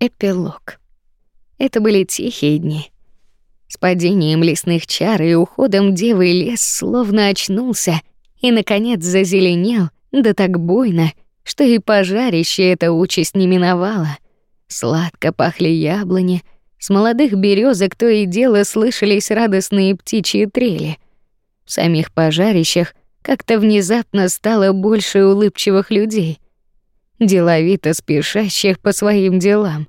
Эпилог. Это были тихие дни. С падением лесных чар и уходом девы лес словно очнулся и, наконец, зазеленел, да так буйно, что и пожарище эта участь не миновала. Сладко пахли яблони, с молодых березок то и дело слышались радостные птичьи трели. В самих пожарищах как-то внезапно стало больше улыбчивых людей, деловито спешащих по своим делам.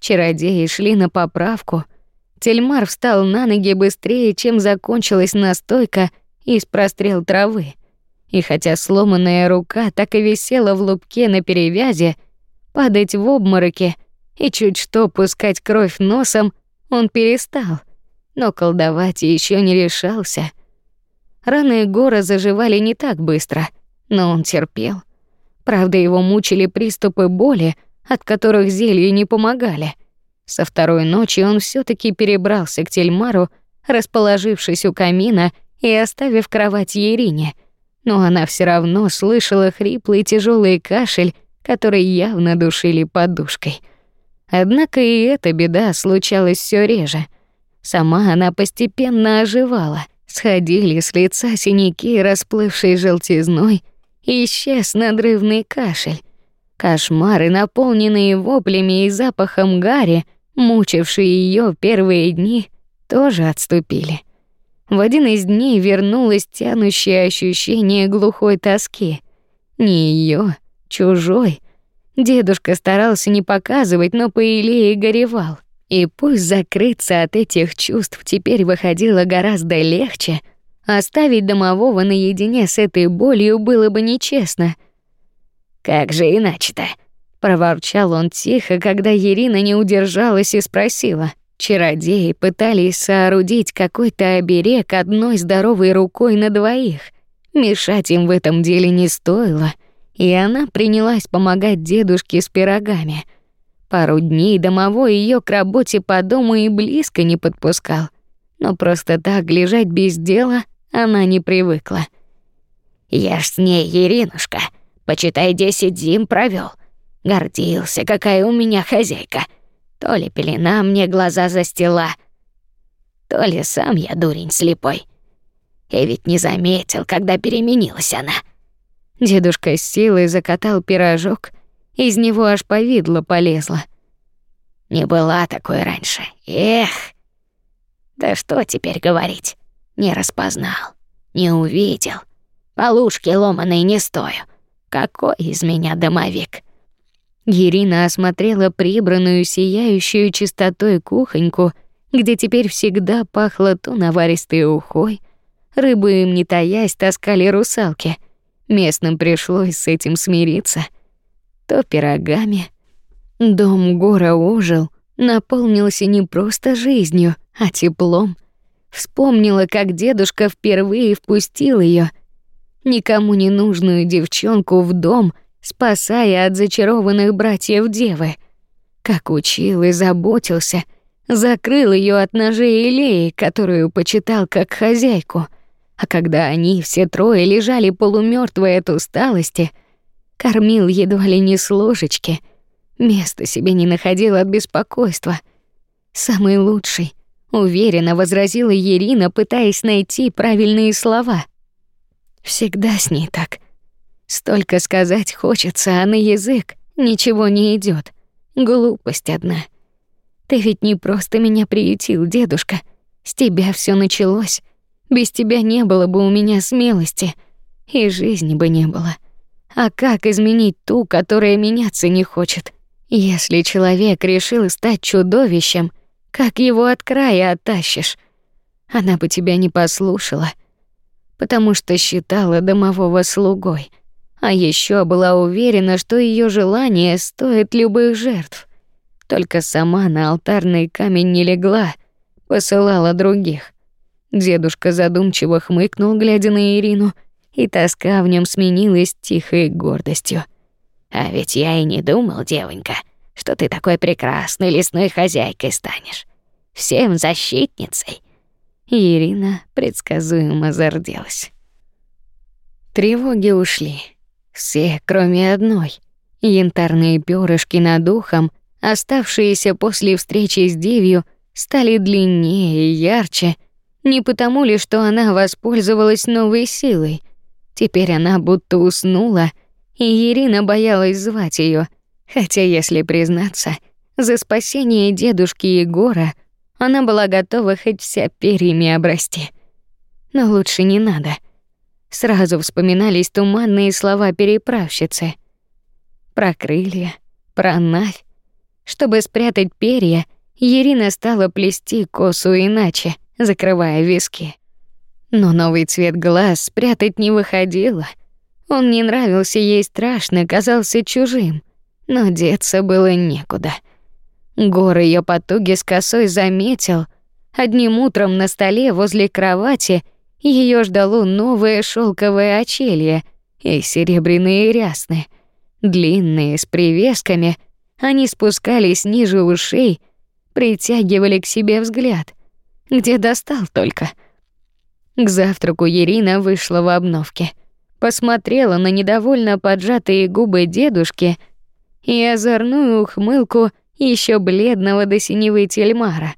Чародеи шли на поправку — Тельмар встал на ноги быстрее, чем закончилась настойка из прострел травы. И хотя сломанная рука так и висела в лупке на перевязи, падать в обмороке и чуть что пускать кровь носом он перестал, но колдовать еще не решался. Раны Гора заживали не так быстро, но он терпел. Правда, его мучили приступы боли, от которых зелья не помогали — со второй ночи он все таки перебрался к Тельмару, расположившись у камина и оставив кровать Ерине. Но она все равно слышала хриплый тяжелый кашель, который явно душили подушкой. Однако и эта беда случалась все реже. Сама она постепенно оживала. Сходили с лица синяки, расплывшие желтизной, и исчез надрывный кашель. Кошмары, наполненные воплями и запахом гари, мучившие ее первые дни, тоже отступили. В один из дней вернулось тянущее ощущение глухой тоски. Не ее, чужой. Дедушка старался не показывать, но по Илее горевал. И пусть закрыться от этих чувств теперь выходило гораздо легче, оставить домового наедине с этой болью было бы нечестно. «Как же иначе-то?» проворчал он тихо, когда Ирина не удержалась и спросила. Чародеи пытались соорудить какой-то оберег одной здоровой рукой на двоих. Мешать им в этом деле не стоило, и она принялась помогать дедушке с пирогами. Пару дней домовой ее к работе по дому и близко не подпускал. Но просто так лежать без дела она не привыкла. «Я ж с ней, Иринушка, почитай, десять зим провел. Гордился, какая у меня хозяйка. То ли пелена мне глаза застила, то ли сам я дурень слепой. И ведь не заметил, когда переменилась она. Дедушка с силой закатал пирожок, из него аж повидло полезло. Не была такой раньше. Эх. Да что теперь говорить? Не распознал, не увидел. Полушки ломаной не стою. Какой из меня домовик? Ирина осмотрела прибранную, сияющую чистотой кухоньку, где теперь всегда пахло то наваристой ухой, рыбы им не таясь таскали русалки. Местным пришлось с этим смириться. То пирогами. Дом Гора ожил, наполнился не просто жизнью, а теплом. Вспомнила, как дедушка впервые впустил ее, никому не нужную девчонку в дом — спасая от зачарованных братьев девы. Как учил и заботился, закрыл ее от ножей Илеи, которую почитал как хозяйку. А когда они все трое лежали полумертвые от усталости, кормил едва ли не с ложечки, места себе не находил от беспокойства. Самый лучший, уверенно возразила Ирина, пытаясь найти правильные слова. Всегда с ней так. Столько сказать хочется, а на язык ничего не идет. Глупость одна. Ты ведь не просто меня приютил, дедушка. С тебя все началось. Без тебя не было бы у меня смелости, и жизни бы не было. А как изменить ту, которая меняться не хочет? Если человек решил стать чудовищем, как его от края оттащишь? Она бы тебя не послушала, потому что считала домового слугой. А еще была уверена, что ее желание стоит любых жертв. Только сама на алтарный камень не легла, посылала других. Дедушка задумчиво хмыкнул, глядя на Ирину, и тоска в нем сменилась тихой гордостью. А ведь я и не думал, девонька, что ты такой прекрасной лесной хозяйкой станешь. Всем защитницей. Ирина предсказуемо зарделась. Тревоги ушли. Все, кроме одной. Янтарные перышки над ухом оставшиеся после встречи с девью, стали длиннее и ярче, не потому ли, что она воспользовалась новой силой. Теперь она будто уснула, и Ирина боялась звать ее, хотя, если признаться, за спасение дедушки Егора она была готова хоть вся перьями обрасти. Но лучше не надо. Сразу вспоминались туманные слова переправщицы. Про крылья, про навь. Чтобы спрятать перья, Ирина стала плести косу иначе, закрывая виски. Но новый цвет глаз спрятать не выходило. Он не нравился ей страшно, казался чужим, но деться было некуда. Гор ее потуги с косой заметил. Одним утром на столе возле кровати ее ждало новое шелковое очелье и серебряные рясны. Длинные, с привесками, они спускались ниже ушей, притягивали к себе взгляд. Где достал только. К завтраку Ирина вышла в обновке. Посмотрела на недовольно поджатые губы дедушки и озорную ухмылку еще бледного до синевы тельмара.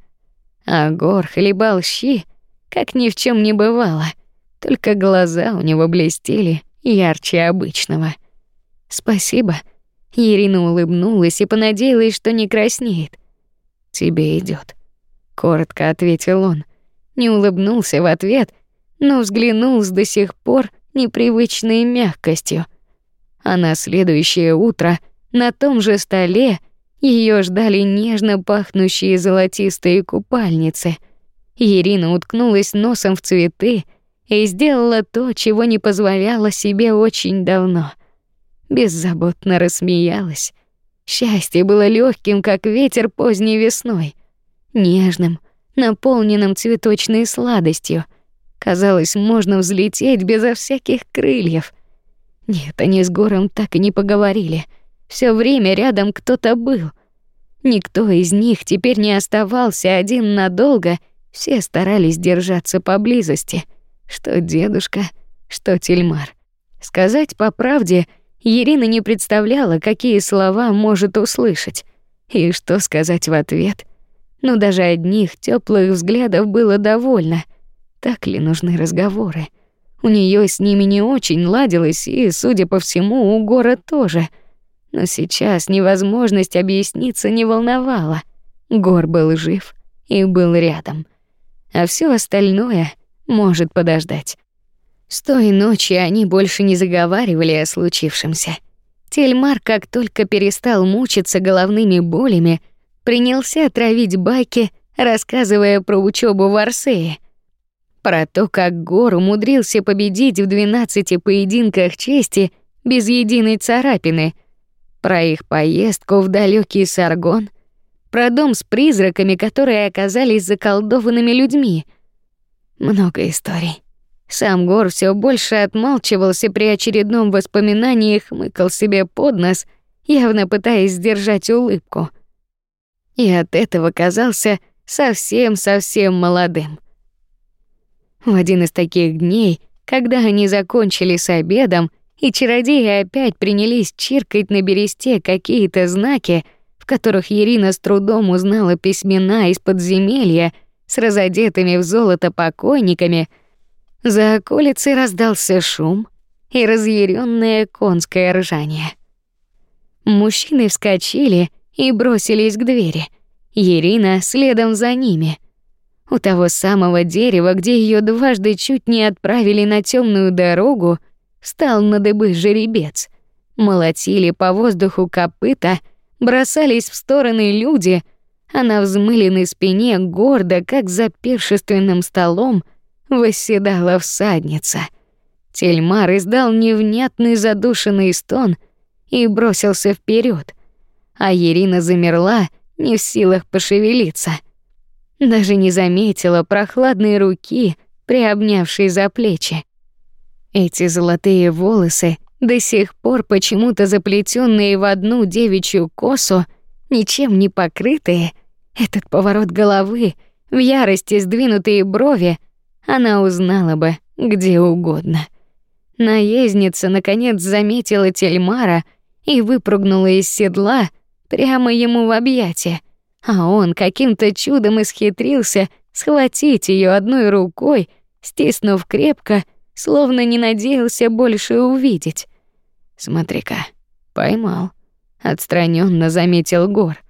А Гор хлебал щи, как ни в чем не бывало, только глаза у него блестели ярче обычного. «Спасибо». Ирина улыбнулась и понадеялась, что не краснеет. «Тебе идет, коротко ответил он. Не улыбнулся в ответ, но взглянул с до сих пор непривычной мягкостью. А на следующее утро на том же столе ее ждали нежно пахнущие золотистые купальницы. Ирина уткнулась носом в цветы и сделала то, чего не позволяла себе очень давно. Беззаботно рассмеялась. Счастье было легким, как ветер поздней весной, нежным, наполненным цветочной сладостью. Казалось, можно взлететь безо всяких крыльев. Нет, они с Гором так и не поговорили — все время рядом кто-то был. Никто из них теперь не оставался один надолго, все старались держаться поблизости. Что дедушка, что Тельмар. Сказать по правде, Ирина не представляла, какие слова может услышать и что сказать в ответ. Но даже одних теплых взглядов было довольно. Так ли нужны разговоры? У нее с ними не очень ладилось, и, судя по всему, у Гора тоже — но сейчас невозможность объясниться не волновала. Гор был жив и был рядом. А все остальное может подождать. С той ночи они больше не заговаривали о случившемся. Тельмар, как только перестал мучиться головными болями, принялся травить байки, рассказывая про учебу в Арсее. Про то, как Гор умудрился победить в 12 поединках чести без единой царапины — про их поездку в далекий Саргон, про дом с призраками, которые оказались заколдованными людьми. Много историй. Сам Гор все больше отмалчивался при очередном воспоминании и хмыкал себе под нос, явно пытаясь сдержать улыбку. И от этого казался совсем-совсем молодым. В один из таких дней, когда они закончили с обедом, и чародеи опять принялись чиркать на бересте какие-то знаки, в которых Ирина с трудом узнала письмена из подземелья с разодетыми в золото покойниками. За околицей раздался шум и разъяренное конское ржание. Мужчины вскочили и бросились к двери. Ирина следом за ними. У того самого дерева, где ее дважды чуть не отправили на темную дорогу, Встал на дыбы жеребец. Молотили по воздуху копыта, бросались в стороны люди, а на взмыленной спине гордо, как за пиршественным столом, восседала всадница. Тельмар издал невнятный задушенный стон и бросился вперед, а Ирина замерла, не в силах пошевелиться. Даже не заметила прохладной руки, приобнявшей за плечи. Эти золотые волосы, до сих пор почему-то заплетенные в одну девичью косу, ничем не покрытые, этот поворот головы, в ярости сдвинутые брови, она узнала бы где угодно. Наездница наконец заметила Тельмара и выпрыгнула из седла, прямо ему в объятия, а он каким-то чудом исхитрился схватить ее одной рукой, стиснув крепко, словно не надеялся больше увидеть. «Смотри-ка, поймал», — отстраненно заметил Гор.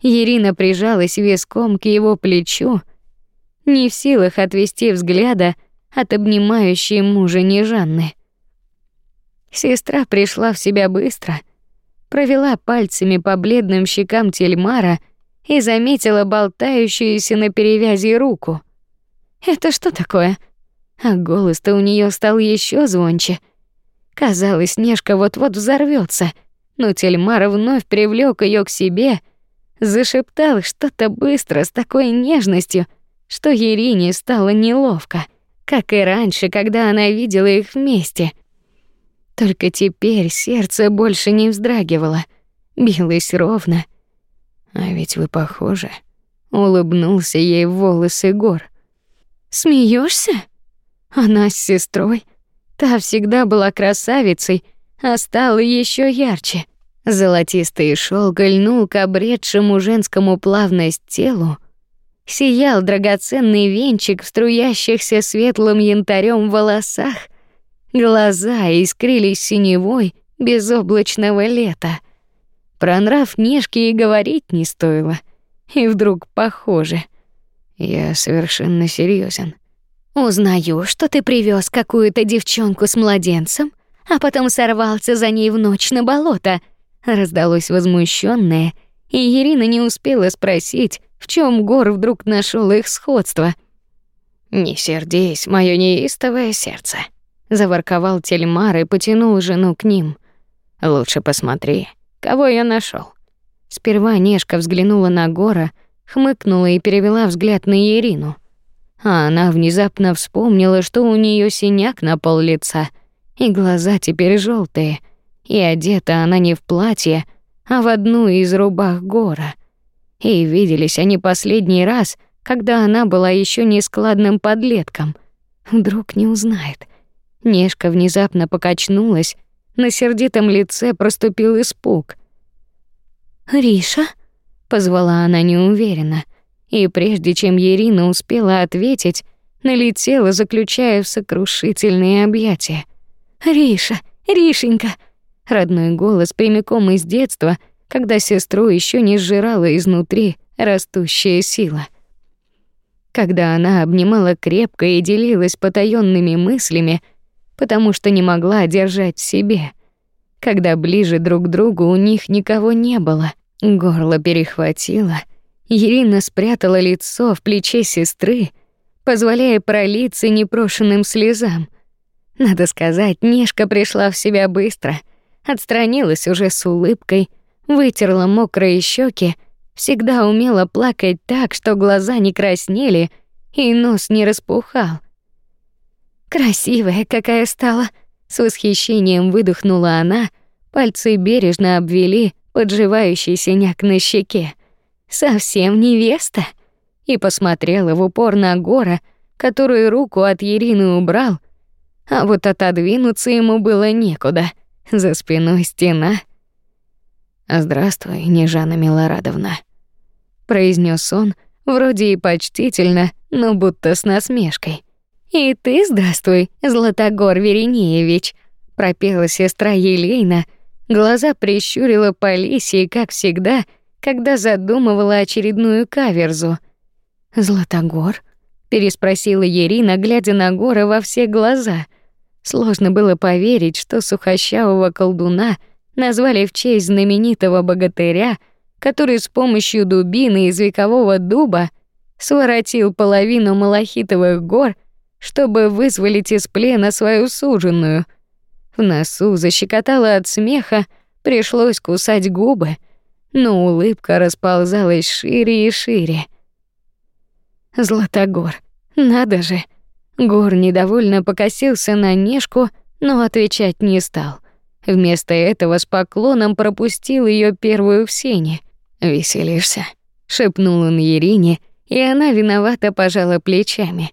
Ирина прижалась виском к его плечу, не в силах отвести взгляда от обнимающей мужа Нежанны. Сестра пришла в себя быстро, провела пальцами по бледным щекам Тельмара и заметила болтающуюся на перевязи руку. Это что такое? А голос-то у нее стал еще звонче. Казалось, Снежка вот-вот взорвется, но Тельмар вновь привлек ее к себе, зашептал что-то быстро с такой нежностью, что Ерине стало неловко, как и раньше, когда она видела их вместе. Только теперь сердце больше не вздрагивало, билось ровно. А ведь вы похожи. Улыбнулся ей в волосы Гор. Смеешься? Она с сестрой. Та всегда была красавицей, а стала еще ярче. Золотистый шелк льнул к обретшему женскому плавность телу, сиял драгоценный венчик в струящихся светлым янтарем волосах, глаза искрились синевой безоблачного лета. Про нрав Нежки и говорить не стоило. И вдруг похоже. Я совершенно серьезен. Узнаю, что ты привез какую-то девчонку с младенцем, а потом сорвался за ней в ночь на болото. Раздалось возмущенное, и Ирина не успела спросить, в чем Гор вдруг нашел их сходство. «Не сердись, мое неистовое сердце», — заворковал Тельмар и потянул жену к ним. «Лучше посмотри, кого я нашел. Сперва Нежка взглянула на Гора, хмыкнула и перевела взгляд на Ирину а она внезапно вспомнила, что у нее синяк на пол лица, и глаза теперь желтые, и одета она не в платье, а в одну из рубах Гора. И виделись они последний раз, когда она была еще не складным подлетком. Вдруг не узнает. Нежка внезапно покачнулась, на сердитом лице проступил испуг. «Риша?» — позвала она неуверенно — и прежде чем Ирина успела ответить, налетела, заключая в сокрушительные объятия. «Риша! Ришенька!» Родной голос прямиком из детства, когда сестру еще не сжирала изнутри растущая сила. Когда она обнимала крепко и делилась потаёнными мыслями, потому что не могла держать в себе. Когда ближе друг к другу у них никого не было, горло перехватило — Ирина спрятала лицо в плече сестры, позволяя пролиться непрошенным слезам. Надо сказать, Нешка пришла в себя быстро, отстранилась уже с улыбкой, вытерла мокрые щеки, всегда умела плакать так, что глаза не краснели и нос не распухал. «Красивая какая стала!» — с восхищением выдохнула она, пальцы бережно обвели подживающий синяк на щеке совсем невеста?» И посмотрела в упор на Гора, который руку от Ирины убрал, а вот отодвинуться ему было некуда. За спиной стена. «Здравствуй, Нежана Милорадовна», — произнес он, вроде и почтительно, но будто с насмешкой. «И ты здравствуй, Златогор Веринеевич», — пропела сестра Елейна, глаза прищурила по лисии, как всегда — когда задумывала очередную каверзу. «Златогор?» — переспросила Ирина, глядя на Гора во все глаза. Сложно было поверить, что сухощавого колдуна назвали в честь знаменитого богатыря, который с помощью дубины из векового дуба своротил половину малахитовых гор, чтобы вызволить из плена свою суженую. В носу защекотало от смеха, пришлось кусать губы — но улыбка расползалась шире и шире. Златогор, надо же. Гор недовольно покосился на Нежку, но отвечать не стал. Вместо этого с поклоном пропустил ее первую в сене. «Веселишься?» — шепнул он Ерине, и она виновато пожала плечами.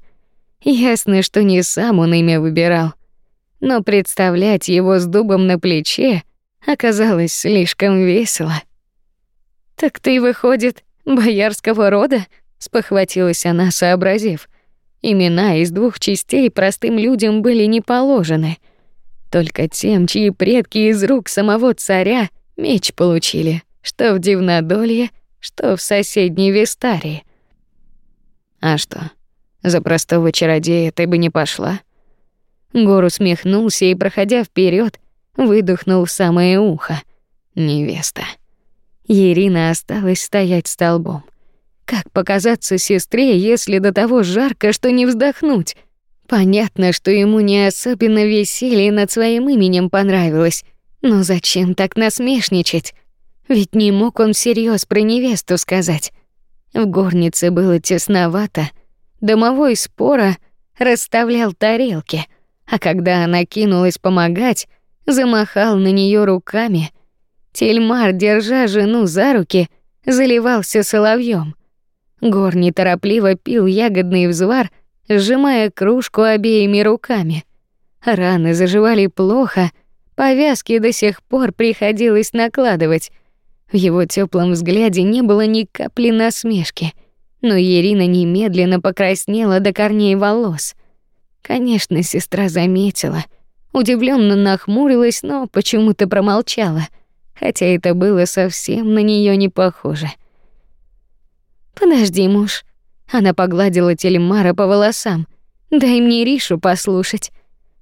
Ясно, что не сам он имя выбирал. Но представлять его с дубом на плече оказалось слишком весело. Так ты, выходит, боярского рода? спохватилась она, сообразив. Имена из двух частей простым людям были не положены. Только тем, чьи предки из рук самого царя меч получили, что в Дивнодолье, что в соседней Вестарии. А что, за простого чародея ты бы не пошла? Гор усмехнулся и, проходя вперед, выдохнул в самое ухо. Невеста. Ирина осталась стоять столбом. Как показаться сестре, если до того жарко, что не вздохнуть? Понятно, что ему не особенно веселье над своим именем понравилось, но зачем так насмешничать? Ведь не мог он всерьез про невесту сказать. В горнице было тесновато. Домовой спора расставлял тарелки, а когда она кинулась помогать, замахал на нее руками. Тельмар, держа жену за руки, заливался соловьем. Гор неторопливо пил ягодный взвар, сжимая кружку обеими руками. Раны заживали плохо, повязки до сих пор приходилось накладывать. В его теплом взгляде не было ни капли насмешки, но Ирина немедленно покраснела до корней волос. Конечно, сестра заметила, удивленно нахмурилась, но почему-то промолчала, хотя это было совсем на нее не похоже. Подожди, муж. Она погладила Телемара по волосам. Дай мне Ришу послушать.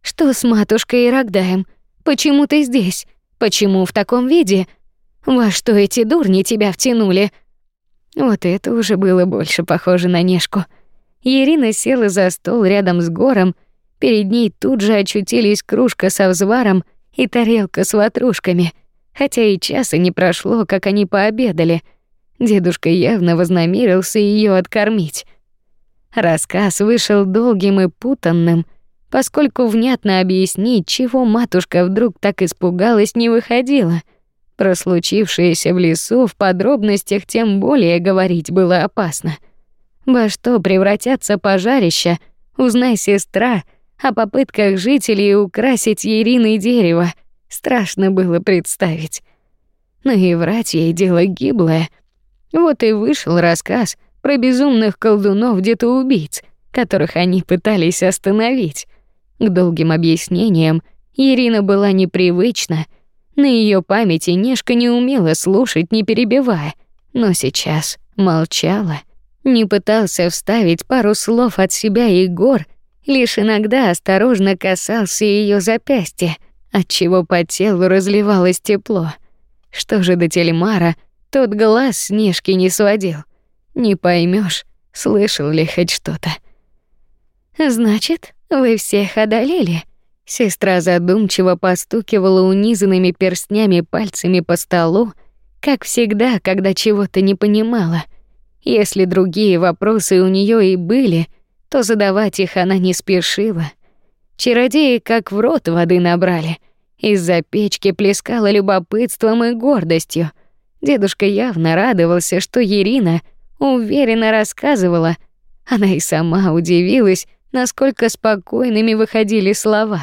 Что с матушкой и? Почему ты здесь? Почему в таком виде? Во что эти дурни тебя втянули? Вот это уже было больше похоже на Нешку. Ирина села за стол рядом с Гором. Перед ней тут же очутились кружка со взваром и тарелка с ватрушками. Хотя и часа не прошло, как они пообедали — Дедушка явно вознамерился ее откормить. Рассказ вышел долгим и путанным, поскольку внятно объяснить, чего матушка вдруг так испугалась, не выходило. Про случившееся в лесу в подробностях тем более говорить было опасно. Во что превратятся пожарища, узнай сестра, о попытках жителей украсить Ириной дерево, страшно было представить. Но и врать ей дело гиблое — вот и вышел рассказ про безумных колдунов-детоубийц, которых они пытались остановить. К долгим объяснениям Ирина была непривычна. На ее памяти Нешка не умела слушать, не перебивая, но сейчас молчала. Не пытался вставить пару слов от себя Егор, лишь иногда осторожно касался ее запястья, отчего по телу разливалось тепло. Что же до Телемара — тот глаз Снежки не сводил. Не поймешь, слышал ли хоть что-то. Значит, вы всех одолели. Сестра задумчиво постукивала унизанными перстнями пальцами по столу, как всегда, когда чего-то не понимала. Если другие вопросы у нее и были, то задавать их она не спешила. Чародеи как в рот воды набрали. Из-за печки плескала любопытством и гордостью. Дедушка явно радовался, что Ирина уверенно рассказывала. Она и сама удивилась, насколько спокойными выходили слова.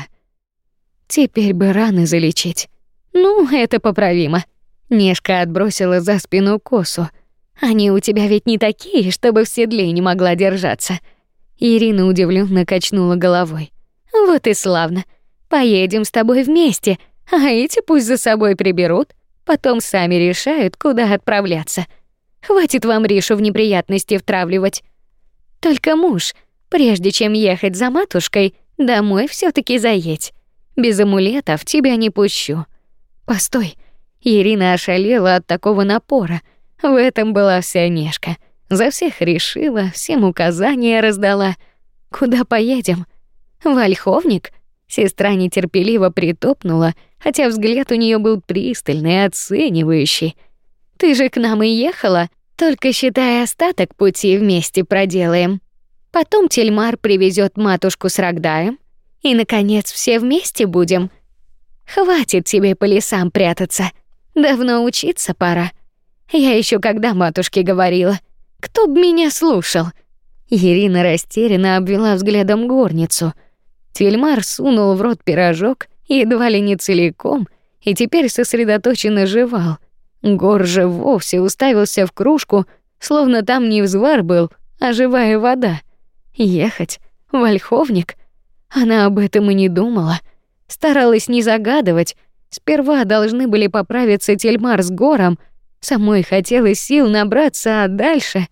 Теперь бы раны залечить. Ну, это поправимо. Нешка отбросила за спину косу. Они у тебя ведь не такие, чтобы в седле не могла держаться. Ирина удивленно качнула головой. Вот и славно. Поедем с тобой вместе, а эти пусть за собой приберут. Потом сами решают, куда отправляться. Хватит вам Ришу в неприятности втравливать. Только муж, прежде чем ехать за матушкой, домой все таки заедь. Без амулетов тебя не пущу. Постой. Ирина ошалела от такого напора. В этом была вся Нешка. За всех решила, всем указания раздала. Куда поедем? В Ольховник? Сестра нетерпеливо притопнула, хотя взгляд у нее был пристальный, оценивающий. Ты же к нам и ехала, только считай остаток пути вместе проделаем. Потом Тельмар привезет матушку с Рогдаем, и наконец все вместе будем. Хватит тебе по лесам прятаться. Давно учиться пора. Я еще когда матушке говорила, кто б меня слушал. Ирина растерянно обвела взглядом горницу. Тельмар сунул в рот пирожок едва ли не целиком, и теперь сосредоточенно жевал. Гор же вовсе уставился в кружку, словно там не взвар был, а живая вода. Ехать? В Ольховник? Она об этом и не думала. Старалась не загадывать. Сперва должны были поправиться Тельмар с Гором. Самой хотелось сил набраться, а дальше...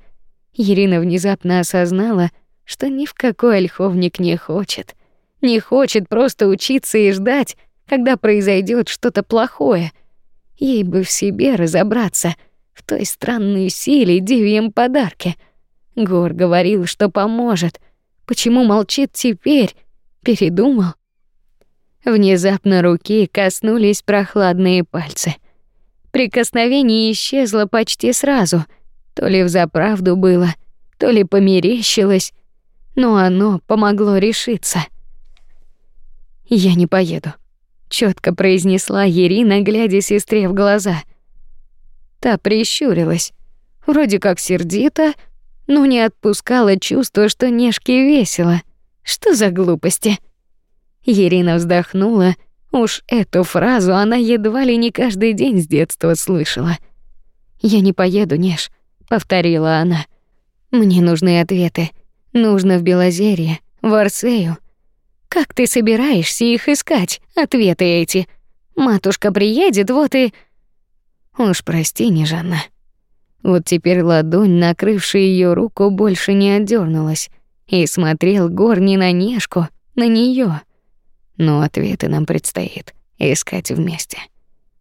Ирина внезапно осознала, что ни в какой Ольховник не хочет. Не хочет просто учиться и ждать, когда произойдет что-то плохое. Ей бы в себе разобраться, в той странной силе, девьем подарке. Гор говорил, что поможет. Почему молчит теперь? Передумал? Внезапно руки коснулись прохладные пальцы. Прикосновение исчезло почти сразу. То ли взаправду было, то ли померещилось, но оно помогло решиться. «Я не поеду», — четко произнесла Ирина, глядя сестре в глаза. Та прищурилась, вроде как сердито, но не отпускала чувство, что Нешке весело. Что за глупости? Ирина вздохнула. Уж эту фразу она едва ли не каждый день с детства слышала. «Я не поеду, Неж», — повторила она. «Мне нужны ответы. Нужно в Белозерье, в Арсею. Как ты собираешься их искать, ответы эти? Матушка приедет, вот и...» «Уж прости, Нежанна». Вот теперь ладонь, накрывшая ее руку, больше не отдернулась, и смотрел Гор не на Нежку, на нее. Но ответы нам предстоит искать вместе.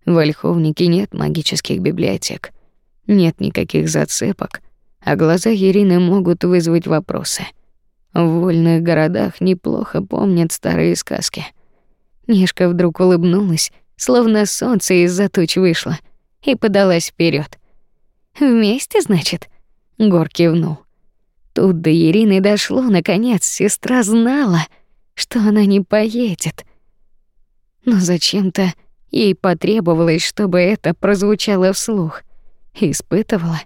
В Ольховнике нет магических библиотек, нет никаких зацепок, а глаза Ирины могут вызвать вопросы. В вольных городах неплохо помнят старые сказки. Нежка вдруг улыбнулась, словно солнце из-за туч вышло, и подалась вперед. Вместе, значит? Гор кивнул. Тут до Ирины дошло наконец, сестра знала, что она не поедет. Но зачем-то ей потребовалось, чтобы это прозвучало вслух. Испытывала.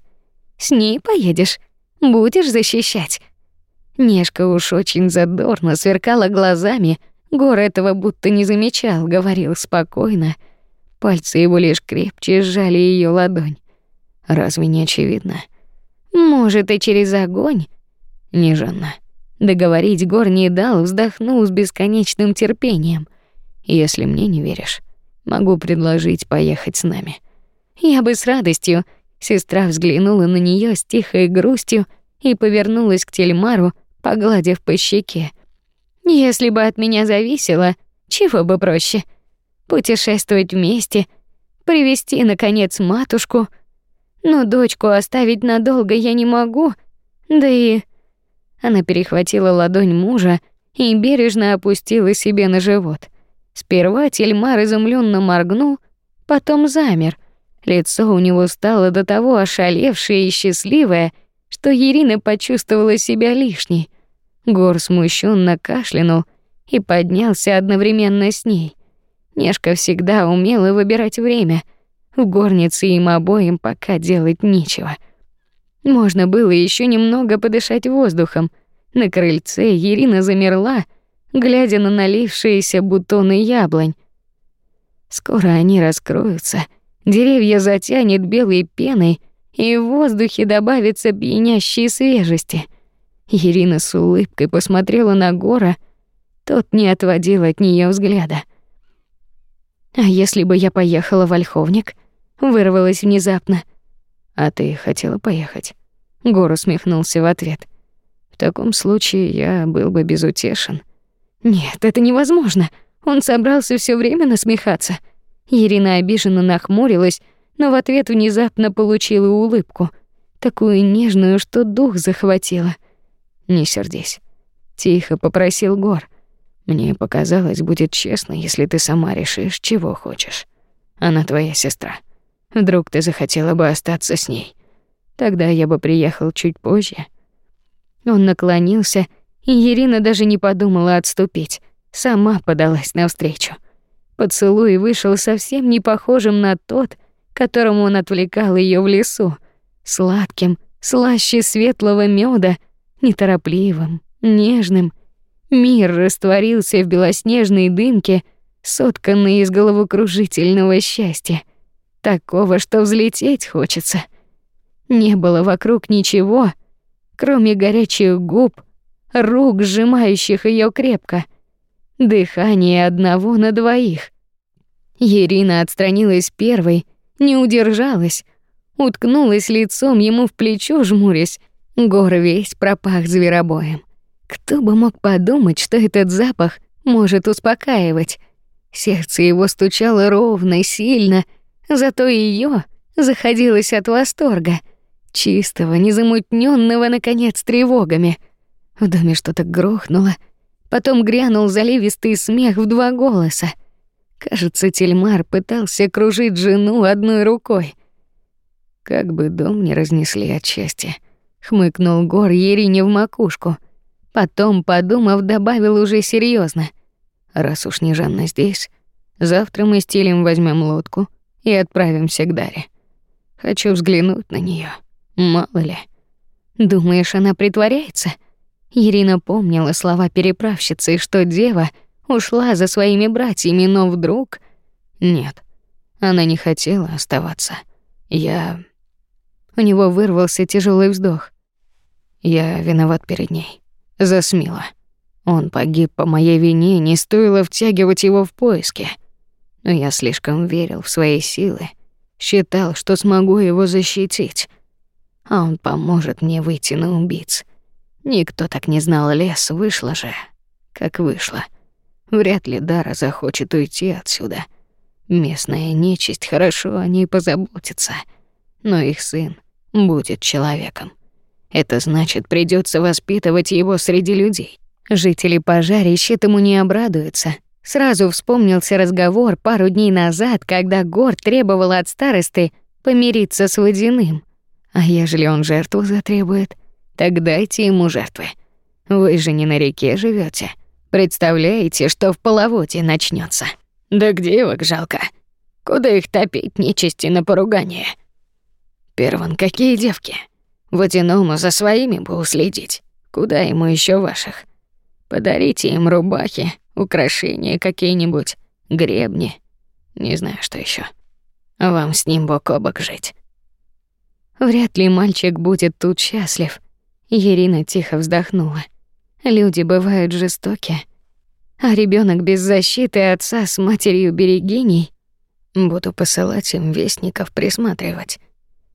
С ней поедешь, будешь защищать. Нежка уж очень задорно сверкала глазами. Гор этого будто не замечал, говорил спокойно. Пальцы его лишь крепче сжали ее ладонь. Разве не очевидно? Может, и через огонь? Не. Договорить Гор не дал, вздохнул с бесконечным терпением. Если мне не веришь, могу предложить поехать с нами. Я бы с радостью. Сестра взглянула на нее с тихой грустью и повернулась к Тельмару, погладив по щеке. Если бы от меня зависело, чего бы проще? Путешествовать вместе, привести наконец матушку — но дочку оставить надолго я не могу. Да и она перехватила ладонь мужа и бережно опустила себе на живот. Сперва Тельмар изумленно моргнул, потом замер. Лицо у него стало до того ошалевшее и счастливое, что Ирина почувствовала себя лишней. Гор смущенно кашлянул и поднялся одновременно с ней. Нешка всегда умела выбирать время — в горнице им обоим пока делать нечего. Можно было еще немного подышать воздухом. На крыльце Ирина замерла, глядя на налившиеся бутоны яблонь. Скоро они раскроются, деревья затянет белой пеной, и в воздухе добавится пьянящей свежести. Ирина с улыбкой посмотрела на Гора, тот не отводил от нее взгляда. А если бы я поехала в Ольховник? вырвалось внезапно. А ты хотела поехать? Гор усмехнулся в ответ. В таком случае я был бы безутешен. Нет, это невозможно. Он собрался все время насмехаться. Ирина обиженно нахмурилась, но в ответ внезапно получила улыбку, такую нежную, что дух захватило. Не сердись, тихо попросил Гор. Мне показалось, будет честно, если ты сама решишь, чего хочешь. Она твоя сестра. Вдруг ты захотела бы остаться с ней. Тогда я бы приехал чуть позже. Он наклонился, и Ирина даже не подумала отступить, сама подалась навстречу. Поцелуй вышел совсем не похожим на тот, которому он отвлекал ее в лесу, сладким, слаще светлого меда, неторопливым, нежным. Мир растворился в белоснежной дымке, сотканной из головокружительного счастья. такого, что взлететь хочется. Не было вокруг ничего, кроме горячих губ, рук, сжимающих ее крепко, дыхания одного на двоих. Ирина отстранилась первой, не удержалась, уткнулась лицом ему в плечо, жмурясь. Гор весь пропах зверобоем. Кто бы мог подумать, что этот запах может успокаивать. Сердце его стучало ровно, сильно, зато ее заходилось от восторга, чистого, незамутненного наконец тревогами. В доме что-то грохнуло, потом грянул заливистый смех в два голоса. Кажется, Тельмар пытался кружить жену одной рукой. Как бы дом не разнесли от счастья, хмыкнул Гор Ерине в макушку. Потом, подумав, добавил уже серьезно: Раз уж не Жанна здесь, завтра мы с Тилем возьмем лодку и отправимся к Даре. Хочу взглянуть на нее. Мало ли. Думаешь, она притворяется? Ирина помнила слова переправщицы, что дева ушла за своими братьями, но вдруг нет. Она не хотела оставаться. Я У него вырвался тяжелый вздох. Я виноват перед ней. Засмила. Он погиб по моей вине, не стоило втягивать его в поиски. Но я слишком верил в свои силы, считал, что смогу его защитить. А он поможет мне выйти на убийц. Никто так не знал лес, вышло же, как вышло. Вряд ли Дара захочет уйти отсюда. Местная нечисть хорошо о ней позаботится, но их сын будет человеком. Это значит, придется воспитывать его среди людей. Жители пожарищ этому не обрадуются. Сразу вспомнился разговор пару дней назад, когда Гор требовал от старосты помириться с водяным. А ежели он жертву затребует, так дайте ему жертвы. Вы же не на реке живете. Представляете, что в половоде начнется? Да девок жалко. Куда их топить нечисти на поругание? Перван, какие девки? Водяному за своими бы уследить. Куда ему еще ваших? Подарите им рубахи, украшения какие-нибудь, гребни. Не знаю, что еще. Вам с ним бок о бок жить. Вряд ли мальчик будет тут счастлив. Ирина тихо вздохнула. Люди бывают жестоки. А ребенок без защиты отца с матерью берегиней буду посылать им вестников присматривать.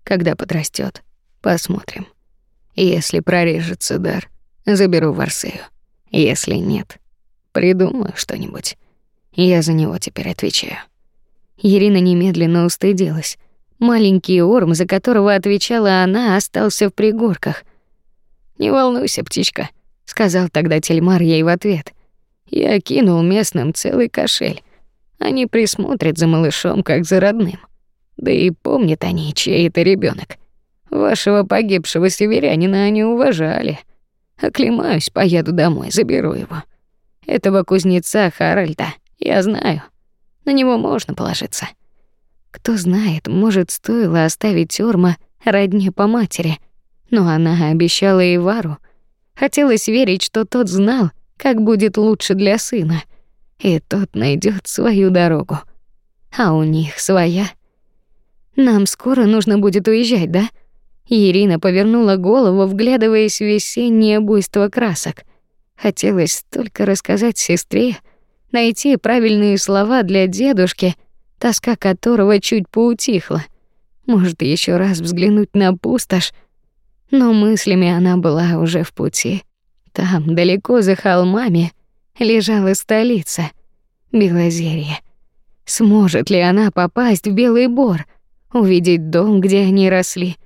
Когда подрастет, посмотрим. Если прорежется дар, заберу в Арсею. Если нет, придумаю что-нибудь. Я за него теперь отвечаю. Ирина немедленно устыдилась. Маленький Орм, за которого отвечала она, остался в пригорках. «Не волнуйся, птичка», — сказал тогда Тельмар ей в ответ. «Я кинул местным целый кошель. Они присмотрят за малышом, как за родным. Да и помнят они, чей это ребенок. Вашего погибшего северянина они уважали». Оклемаюсь, поеду домой, заберу его. Этого кузнеца Харальда я знаю. На него можно положиться. Кто знает, может, стоило оставить Орма родне по матери. Но она обещала Ивару. Хотелось верить, что тот знал, как будет лучше для сына. И тот найдет свою дорогу. А у них своя. Нам скоро нужно будет уезжать, да? Ирина повернула голову, вглядываясь в весеннее буйство красок. Хотелось только рассказать сестре, найти правильные слова для дедушки, тоска которого чуть поутихла. Может, еще раз взглянуть на пустошь. Но мыслями она была уже в пути. Там, далеко за холмами, лежала столица Белозерье. Сможет ли она попасть в Белый Бор, увидеть дом, где они росли?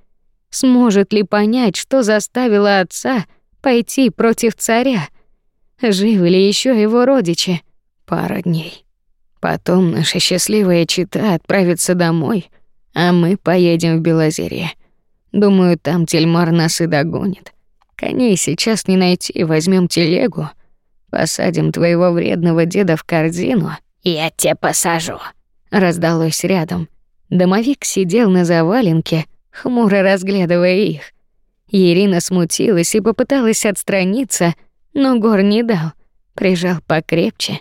Сможет ли понять, что заставило отца пойти против царя? Живы ли еще его родичи? Пара дней. Потом наша счастливая чита отправится домой, а мы поедем в Белозерье. Думаю, там Тельмар нас и догонит. Коней сейчас не найти, возьмем телегу, посадим твоего вредного деда в корзину. Я тебя посажу. Раздалось рядом. Домовик сидел на заваленке, хмуро разглядывая их. Ирина смутилась и попыталась отстраниться, но Гор не дал, прижал покрепче.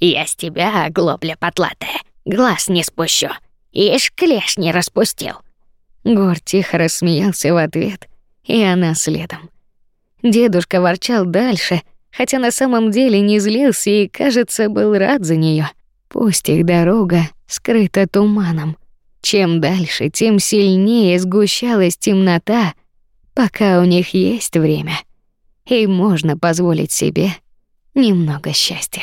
«Я с тебя, глобля потлатая, глаз не спущу. Ишь, клеш не распустил. Гор тихо рассмеялся в ответ, и она следом. Дедушка ворчал дальше, хотя на самом деле не злился и, кажется, был рад за нее. Пусть их дорога скрыта туманом. Чем дальше, тем сильнее сгущалась темнота, пока у них есть время. И можно позволить себе немного счастья.